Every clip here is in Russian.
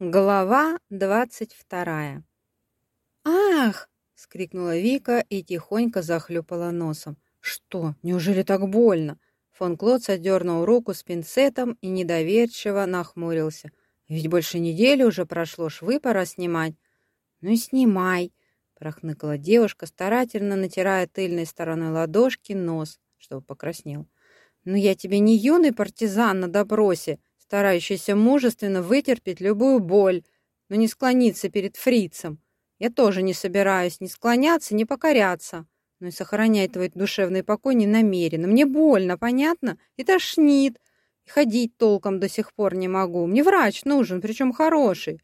Глава двадцать вторая. «Ах!» — скрикнула Вика и тихонько захлюпала носом. «Что? Неужели так больно?» Фон Клотц отдернул руку с пинцетом и недоверчиво нахмурился. «Ведь больше недели уже прошло, швы пора снимать». «Ну и снимай!» — прохныкала девушка, старательно натирая тыльной стороной ладошки нос, чтобы покраснел. «Ну я тебе не юный партизан на допросе!» Старающийся мужественно вытерпеть любую боль, но не склониться перед фрицем. Я тоже не собираюсь ни склоняться, ни покоряться, но и сохранять твой душевный покой не намерена. Мне больно, понятно? И тошнит. И ходить толком до сих пор не могу. Мне врач нужен, причем хороший.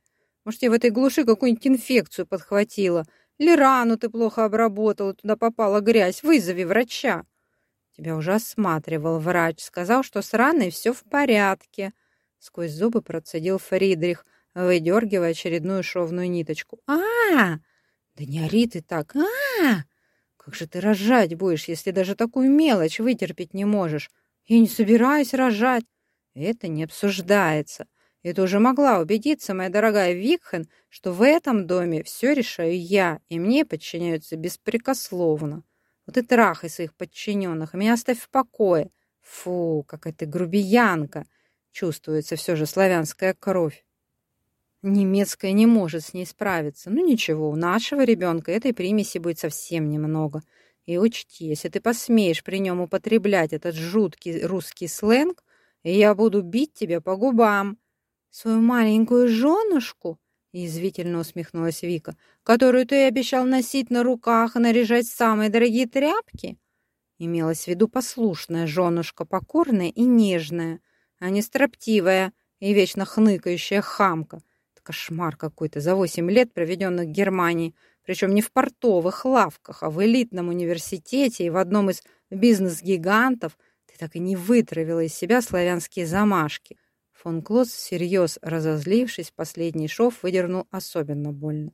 Может, я в этой глуши какую-нибудь инфекцию подхватила. Или рану ты плохо обработала, туда попала грязь. Вызови врача. Тебя уже осматривал врач. Сказал, что с раной все в порядке. Сквозь зубы процедил Фридрих, выдергивая очередную шовную ниточку. а, -а, -а! Да не ори ты так! а, -а, -а! Как же ты рожать будешь, если даже такую мелочь вытерпеть не можешь? Я не собираюсь рожать. Это не обсуждается. Это уже могла убедиться моя дорогая Викхен, что в этом доме все решаю я, и мне подчиняются беспрекословно. Вот и трахай своих подчиненных, а меня оставь в покое. Фу, какая ты грубиянка. Чувствуется все же славянская кровь. Немецкая не может с ней справиться. Ну ничего, у нашего ребенка этой примеси будет совсем немного. И учти, если ты посмеешь при нем употреблять этот жуткий русский сленг, я буду бить тебя по губам. Свою маленькую женушку, язвительно усмехнулась Вика, которую ты обещал носить на руках и наряжать самые дорогие тряпки. Имелась в виду послушная женушка, покорная и нежная, а не строптивая и вечно хныкающая хамка. Это кошмар какой-то за восемь лет, проведенных в Германии, причем не в портовых лавках, а в элитном университете и в одном из бизнес-гигантов, ты так и не вытравила из себя славянские замашки. Фон Клосс, всерьез разозлившись, последний шов выдернул особенно больно.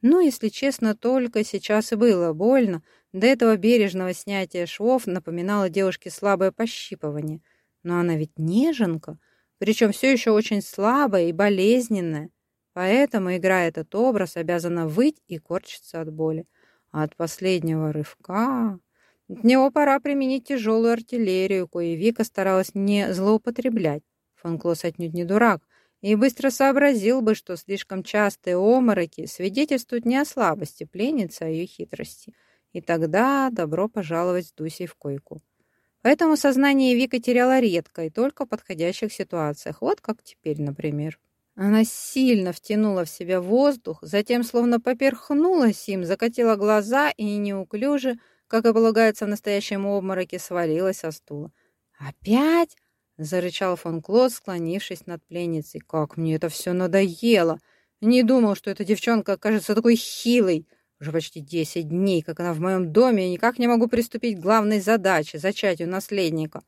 Ну, если честно, только сейчас и было больно. До этого бережного снятия швов напоминало девушке слабое пощипывание – но она ведь неженка, причем все еще очень слабая и болезненная. Поэтому, играя этот образ, обязана выть и корчиться от боли. А от последнего рывка... От него пора применить тяжелую артиллерию, кое Вика старалась не злоупотреблять. Фанклос отнюдь не дурак и быстро сообразил бы, что слишком частые омороки свидетельствуют не о слабости пленницы, а ее хитрости. И тогда добро пожаловать с Дусей в койку. Поэтому сознание Вика теряла редко и только в подходящих ситуациях. Вот как теперь, например. Она сильно втянула в себя воздух, затем словно поперхнулась им, закатила глаза и неуклюже, как и полагается в настоящем обмороке, свалилась со стула. «Опять?» — зарычал фон Клод, склонившись над пленницей. «Как мне это все надоело! Не думал, что эта девчонка окажется такой хилой!» Уже почти десять дней, как она в моем доме, и никак не могу приступить к главной задаче — зачатию наследника.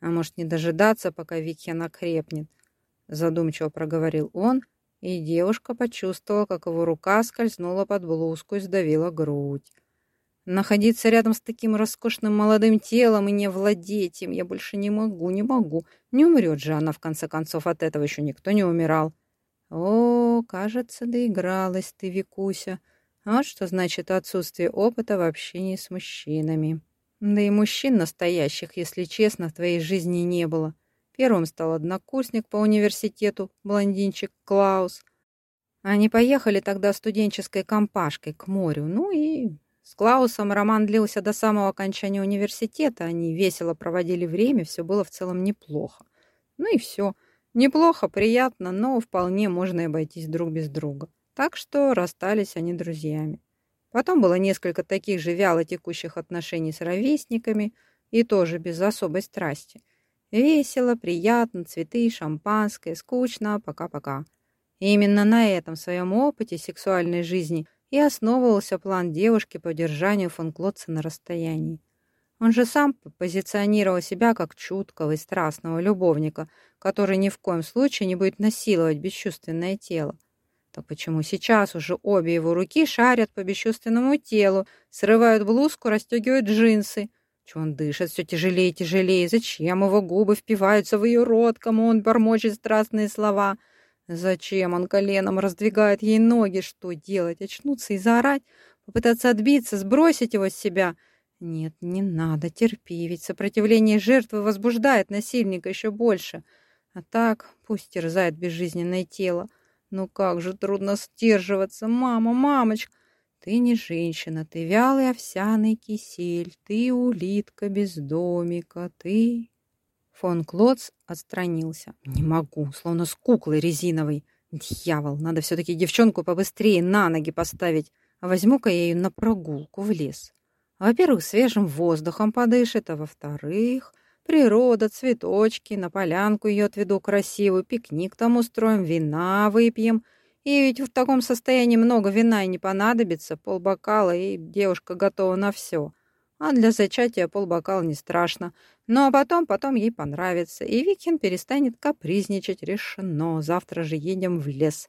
А может, не дожидаться, пока Викхен окрепнет? Задумчиво проговорил он, и девушка почувствовала, как его рука скользнула под блузку и сдавила грудь. Находиться рядом с таким роскошным молодым телом и не владеть им я больше не могу, не могу. Не умрет же она, в конце концов, от этого еще никто не умирал. О, кажется, доигралась ты, Викуся. Вот что значит отсутствие опыта в общении с мужчинами. Да и мужчин настоящих, если честно, в твоей жизни не было. Первым стал однокурсник по университету, блондинчик Клаус. Они поехали тогда студенческой компашкой к морю. Ну и с Клаусом роман длился до самого окончания университета. Они весело проводили время, все было в целом неплохо. Ну и все. Неплохо, приятно, но вполне можно обойтись друг без друга. Так что расстались они друзьями. Потом было несколько таких же вяло текущих отношений с ровесниками, и тоже без особой страсти. Весело, приятно, цветы, шампанское, скучно, пока-пока. Именно на этом своем опыте сексуальной жизни и основывался план девушки по удержанию фон Клотца на расстоянии. Он же сам позиционировал себя как чуткого и страстного любовника, который ни в коем случае не будет насиловать бесчувственное тело. Так почему сейчас уже обе его руки шарят по бесчувственному телу, срывают блузку, расстегивают джинсы? Чего он дышит все тяжелее и тяжелее? Зачем его губы впиваются в ее рот? Кому он бормочет страстные слова? Зачем он коленом раздвигает ей ноги? Что делать? Очнуться и заорать? Попытаться отбиться, сбросить его с себя? Нет, не надо, терпи, ведь сопротивление жертвы возбуждает насильника еще больше. А так пусть терзает безжизненное тело. Ну как же трудно сдерживаться, мама, мамочка. Ты не женщина, ты вялый овсяный кисель, ты улитка без домика, ты... Фон Клоц отстранился. «Не могу, словно с куклой резиновой. Дьявол, надо все-таки девчонку побыстрее на ноги поставить. Возьму-ка я ее на прогулку в лес. Во-первых, свежим воздухом подышит, а во-вторых, природа, цветочки, на полянку ее отведу красивую, пикник там устроим, вина выпьем. И ведь в таком состоянии много вина и не понадобится, полбокала, и девушка готова на все а для зачатия полбокала не страшно. Ну а потом, потом ей понравится, и Викин перестанет капризничать. Решено, завтра же едем в лес.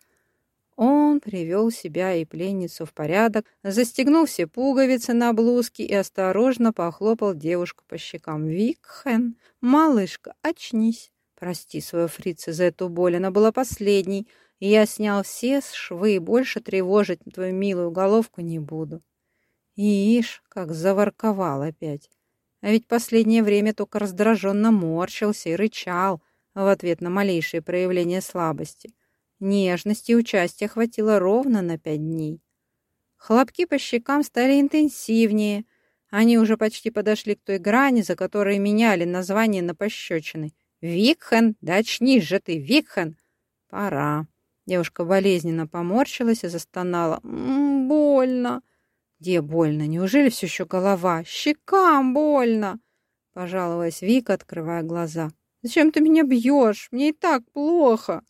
Он привел себя и пленницу в порядок, застегнул все пуговицы на блузке и осторожно похлопал девушку по щекам. «Викхен, малышка, очнись. Прости свою фрица за эту боль, она была последней, и я снял все швы, и больше тревожить твою милую головку не буду». Ишь, как заворковал опять. А ведь последнее время только раздраженно морщился и рычал в ответ на малейшие проявления слабости. Нежности и участия хватило ровно на пять дней. Хлопки по щекам стали интенсивнее. Они уже почти подошли к той грани, за которой меняли название на пощечины. «Викхен! Да очнись же ты, Викхен!» «Пора». Девушка болезненно поморщилась и застонала. «М -м, «Больно!» Где больно? Неужели все еще голова? Щекам больно!» Пожаловалась Вика, открывая глаза. «Зачем ты меня бьешь? Мне и так плохо!»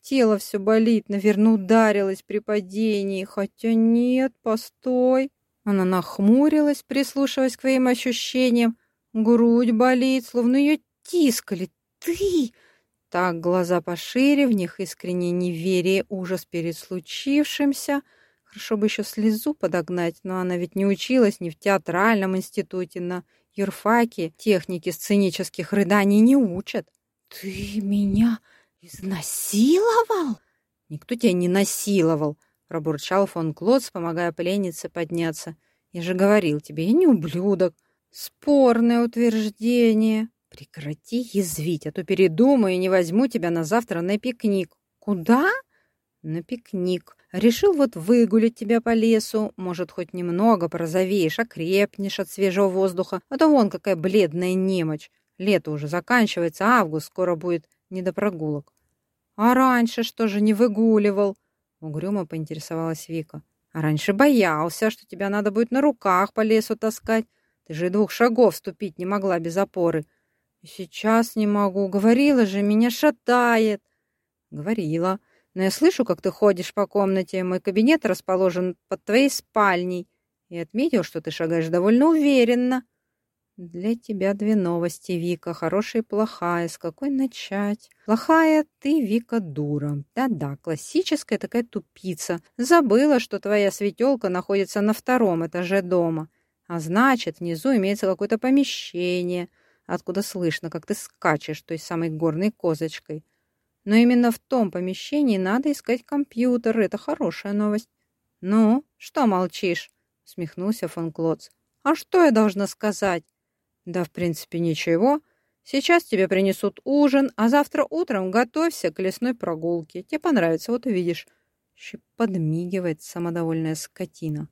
Тело все болит, наверное, ударилось при падении. Хотя нет, постой. Она нахмурилась, прислушиваясь к своим ощущениям. Грудь болит, словно ее тискали. Ты! Так глаза пошире, в них искренне неверие, ужас перед случившимся — Хорошо бы еще слезу подогнать, но она ведь не училась ни в театральном институте, на юрфаке техники сценических рыданий не учат. «Ты меня изнасиловал?» «Никто тебя не насиловал», — пробурчал фон Клотс, помогая пленнице подняться. «Я же говорил тебе, я не ублюдок». «Спорное утверждение». «Прекрати язвить, а то передумаю и не возьму тебя на завтра на пикник». «Куда?» «На пикник. Решил вот выгулять тебя по лесу. Может, хоть немного порозовеешь, окрепнешь от свежего воздуха. А то вон какая бледная немочь. Лето уже заканчивается, август скоро будет не до прогулок. А раньше что же не выгуливал? Угрюмо поинтересовалась Вика. А раньше боялся, что тебя надо будет на руках по лесу таскать. Ты же двух шагов ступить не могла без опоры. И сейчас не могу. Говорила же, меня шатает. Говорила но я слышу, как ты ходишь по комнате. Мой кабинет расположен под твоей спальней. И отметил, что ты шагаешь довольно уверенно. Для тебя две новости, Вика, хорошая и плохая. С какой начать? Плохая ты, Вика, дура. Да-да, классическая такая тупица. Забыла, что твоя светелка находится на втором этаже дома. А значит, внизу имеется какое-то помещение, откуда слышно, как ты скачешь той самой горной козочкой. Но именно в том помещении надо искать компьютер. Это хорошая новость. «Ну, что молчишь?» — смехнулся фон Клоц. «А что я должна сказать?» «Да, в принципе, ничего. Сейчас тебе принесут ужин, а завтра утром готовься к лесной прогулке. Тебе понравится, вот увидишь». Подмигивает самодовольная скотина.